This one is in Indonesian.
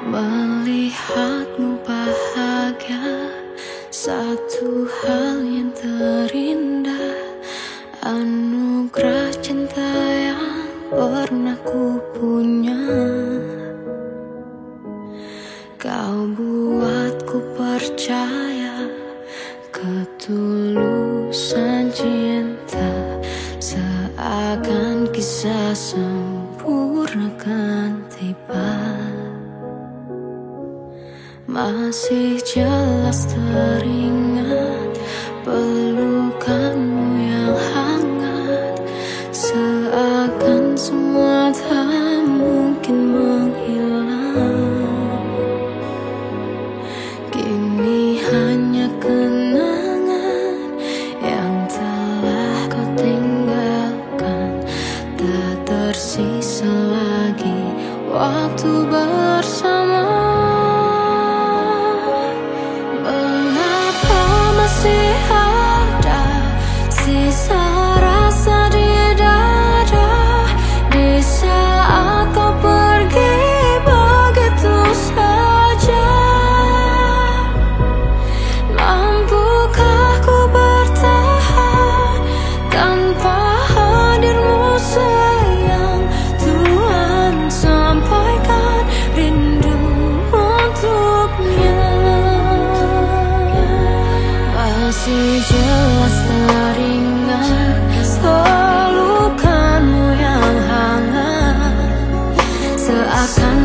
Melihatmu bahagia Satu hal yang terindah Anugerah cinta yang pernah ku punya. Kau buatku percaya Ketulusan cinta Seakan kisah sempurna kan tiba masih jelas teringat pelukanmu yang hangat. Seakan semua tak mungkin menghilang. Kini hanya kenangan yang telah kau tinggalkan. Tak tersisa lagi waktu bersama jelas teringat Pelukanmu yang hangat. Seakan